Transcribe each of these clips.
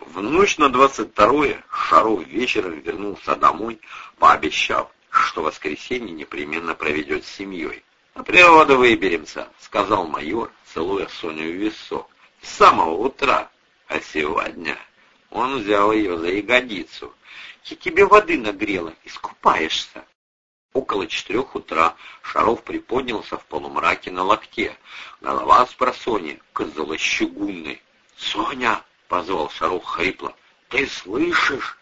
В ночь на двадцать второе Шаров вечером вернулся домой, пообещав, что воскресенье непременно проведет с семьей. «На природу выберемся», — сказал майор, целуя Соню в висок. «С самого утра. А сегодня...» Он взял ее за ягодицу. «Я тебе воды нагрела, искупаешься». Около четырех утра Шаров приподнялся в полумраке на локте. Голова с просони казалась чугунной. «Соня!» — позвал Шаров хрипло. «Ты слышишь?»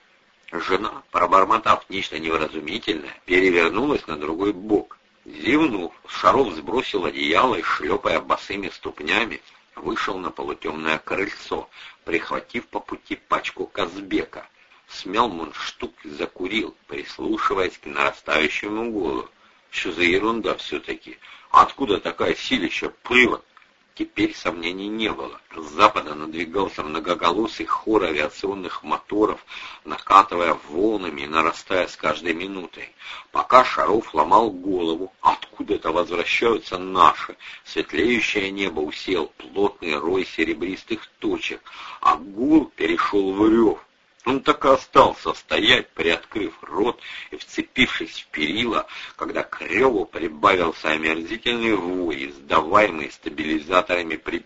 Жена, пробормотав нечто невразумительное, перевернулась на другой бок. Зевнув, Шаров сбросил одеяло и, шлепая босыми ступнями, вышел на полутемное крыльцо, прихватив по пути пачку Казбека. Смял мундштук и закурил, прислушиваясь к нарастающему гулу. Что за ерунда все-таки? Откуда такая силища привод? Теперь сомнений не было. С запада надвигался многоголосый хор авиационных моторов, накатывая волнами и нарастая с каждой минутой. Пока Шаров ломал голову, откуда-то возвращаются наши. Светлеющее небо усел плотный рой серебристых точек, а гул перешел в рев. Он так и остался стоять, приоткрыв рот и вцепившись в перила, когда к реву прибавился омерзительный вой, издаваемый стабилизаторами при.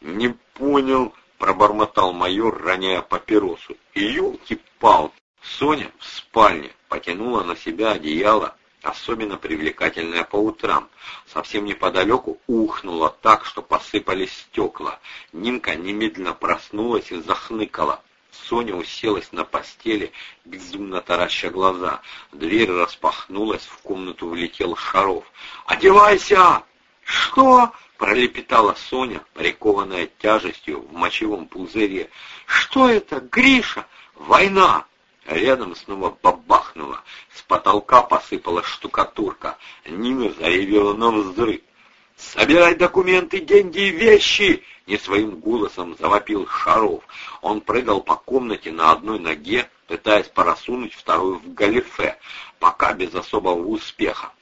«Не понял», — пробормотал майор, роняя папиросу. «Елки-палки!» Соня в спальне потянула на себя одеяло, особенно привлекательное по утрам. Совсем неподалеку ухнуло так, что посыпались стекла. Нинка немедленно проснулась и захныкала. Соня уселась на постели, безумно тараща глаза. Дверь распахнулась, в комнату влетел Шаров. «Одевайся!» «Что?» — пролепетала Соня, прикованная тяжестью в мочевом пузыре. «Что это, Гриша? Война!» Рядом снова бабахнуло. С потолка посыпалась штукатурка. Нина заревела на взрыв. «Собирай документы, деньги и вещи!» — не своим голосом завопил Шаров. Он прыгал по комнате на одной ноге, пытаясь просунуть вторую в галифе, пока без особого успеха.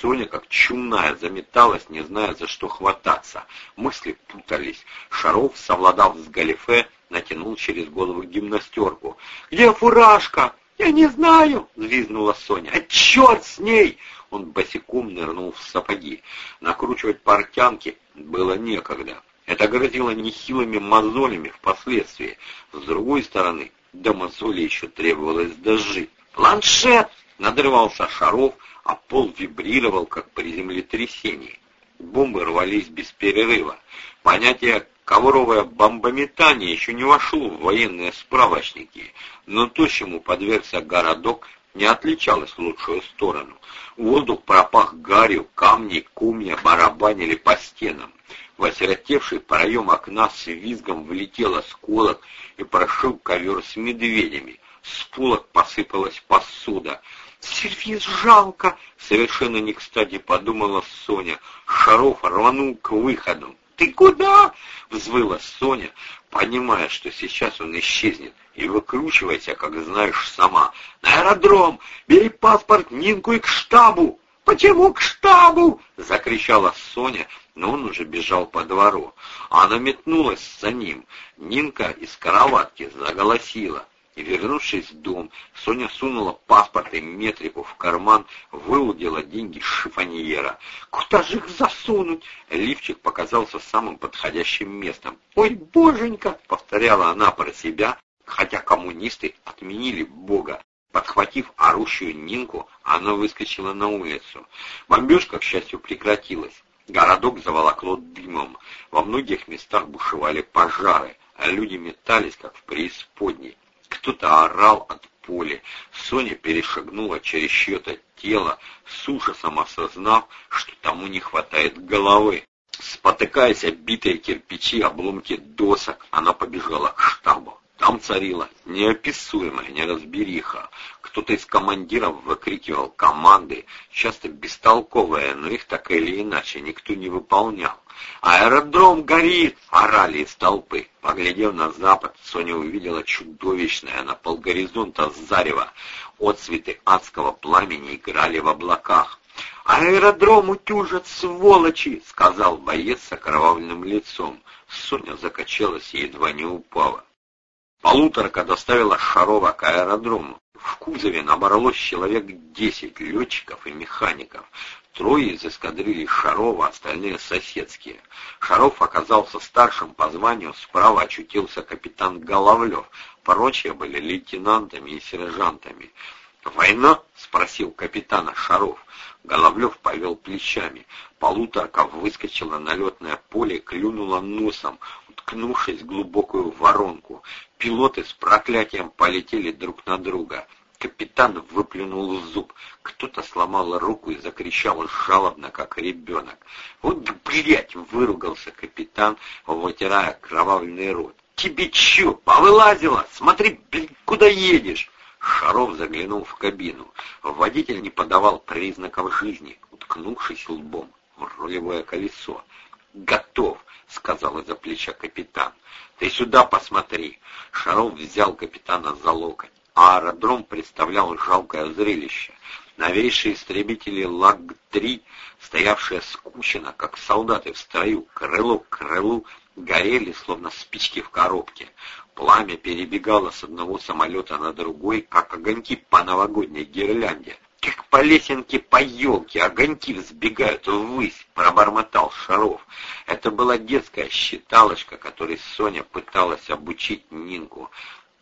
Соня, как чумная, заметалась, не зная, за что хвататься. Мысли путались. Шаров, совладав с галифе, натянул через голову гимнастерку. «Где фуражка?» «Я не знаю!» — взвизгнула Соня. «А черт с ней!» Он босиком нырнул в сапоги. Накручивать портянки было некогда. Это грозило нехилыми мозолями впоследствии. С другой стороны, до мозоли еще требовалось дожить. «Планшет!» — надрывался Шаров, а пол вибрировал, как при землетрясении. Бомбы рвались без перерыва. Понятие Ковровое бомбометание еще не вошло в военные справочники, но то, чему подвергся городок, не отличалось в лучшую сторону. Воздух пропах гарью, камни, кумня барабанили по стенам. В осиротевший проем окна с визгом влетел осколок и прошил ковер с медведями. С полок посыпалась посуда. «Сервиз жалко!» — совершенно не кстати подумала Соня. Шаров рванул к выходу. «Ты куда?» — взвыла Соня, понимая, что сейчас он исчезнет, и выкручивайся, как знаешь сама. «На аэродром! Бери паспорт Нинку и к штабу!» «Почему к штабу?» — закричала Соня, но он уже бежал по двору. Она метнулась за ним. Нинка из караватки заголосила. И, вернувшись в дом, Соня сунула паспорт и метрику в карман, выудила деньги с шифоньера. «Куда же их засунуть?» Лифчик показался самым подходящим местом. «Ой, боженька!» — повторяла она про себя, хотя коммунисты отменили Бога. Подхватив орущую Нинку, она выскочила на улицу. Бомбежка, к счастью, прекратилась. Городок заволокло дымом. Во многих местах бушевали пожары, а люди метались, как в преисподней. Кто-то орал от поля. Соня перешагнула через чье-то тело, с ужасом осознав, что тому не хватает головы. Спотыкаясь оббитые кирпичи, обломки досок, она побежала к штабу. Там царила неописуемая неразбериха. Кто-то из командиров выкрикивал команды, часто бестолковые, но их так или иначе никто не выполнял. «Аэродром горит!» — орали из толпы. Поглядев на запад, Соня увидела чудовищное на полгоризонта зарево. Отцветы адского пламени играли в облаках. «Аэродром утюжат, сволочи!» — сказал боец с окровавленным лицом. Соня закачалась и едва не упала. Полуторка доставила Шарова к аэродрому. В кузове набралось человек десять летчиков и механиков. Трое из эскадрильи Шарова, остальные соседские. Шаров оказался старшим по званию, справа очутился капитан Головлев, прочие были лейтенантами и сержантами. «Война?» — спросил капитана Шаров. Головлев повел плечами. Полуторка выскочила на летное поле, клюнула носом, уткнувшись в глубокую воронку. Пилоты с проклятием полетели друг на друга. Капитан выплюнул зуб. Кто-то сломал руку и закричал жалобно, как ребенок. «Вот блядь!» — выругался капитан, вытирая кровавленный рот. «Тебе чё, повылазило? Смотри, блядь, куда едешь!» Шаров заглянул в кабину. Водитель не подавал признаков жизни, уткнувшись лбом в рулевое колесо. «Готов!» — сказал из-за плеча капитан. «Ты сюда посмотри!» Шаров взял капитана за локоть. А аэродром представлял жалкое зрелище. Новейшие истребители ЛАГ-3, стоявшие скучно, как солдаты в строю, крыло к крылу, горели, словно спички в коробке. Пламя перебегало с одного самолета на другой, как огоньки по новогодней гирлянде. Как по лесенке по елке огоньки взбегают ввысь, пробормотал Шаров. Это была детская считалочка, которой Соня пыталась обучить Нинку.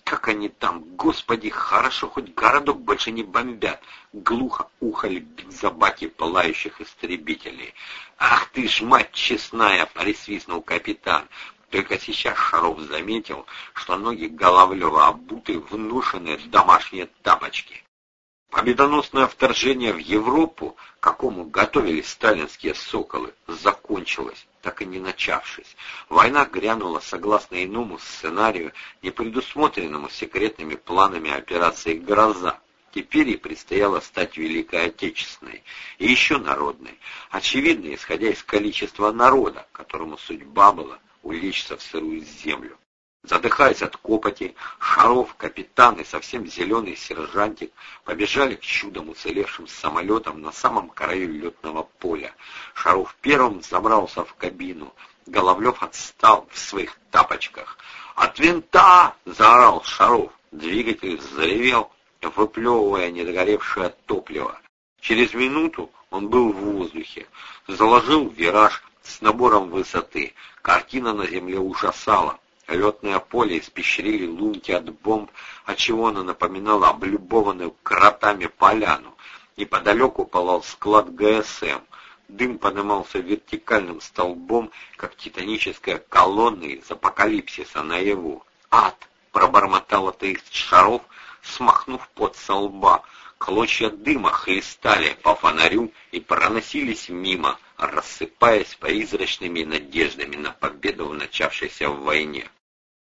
Как они там, господи, хорошо, хоть городок больше не бомбят. Глухо ухали бензобаки пылающих истребителей. Ах ты ж, мать честная, присвистнул капитан. Только сейчас Шаров заметил, что ноги Головлева обуты в нушенные домашние тапочки. Победоносное вторжение в Европу, к какому готовились сталинские соколы, закончилось, так и не начавшись. Война грянула согласно иному сценарию, не предусмотренному секретными планами операции «Гроза». Теперь ей предстояло стать Великой Отечественной и еще народной, очевидно, исходя из количества народа, которому судьба была улечься в сырую землю. Задыхаясь от копоти, Шаров, капитан и совсем зеленый сержантик побежали к чудом уцелевшим самолетам на самом краю летного поля. Шаров первым забрался в кабину. Головлев отстал в своих тапочках. «От винта!» — заорал Шаров. Двигатель заревел, выплевывая недогоревшее топливо. Через минуту он был в воздухе, заложил вираж с набором высоты. Картина на земле ужасала. Летное поле испещрили лунки от бомб, отчего оно напоминало облюбованную кротами поляну. Неподалеку пылал склад ГСМ. Дым поднимался вертикальным столбом, как титаническая колонна из апокалипсиса наяву. «Ад!» — пробормотал атеист шаров, смахнув под со. Клочья дыма хлестали по фонарю и проносились мимо, рассыпаясь призрачными надеждами на победу в начавшейся войне.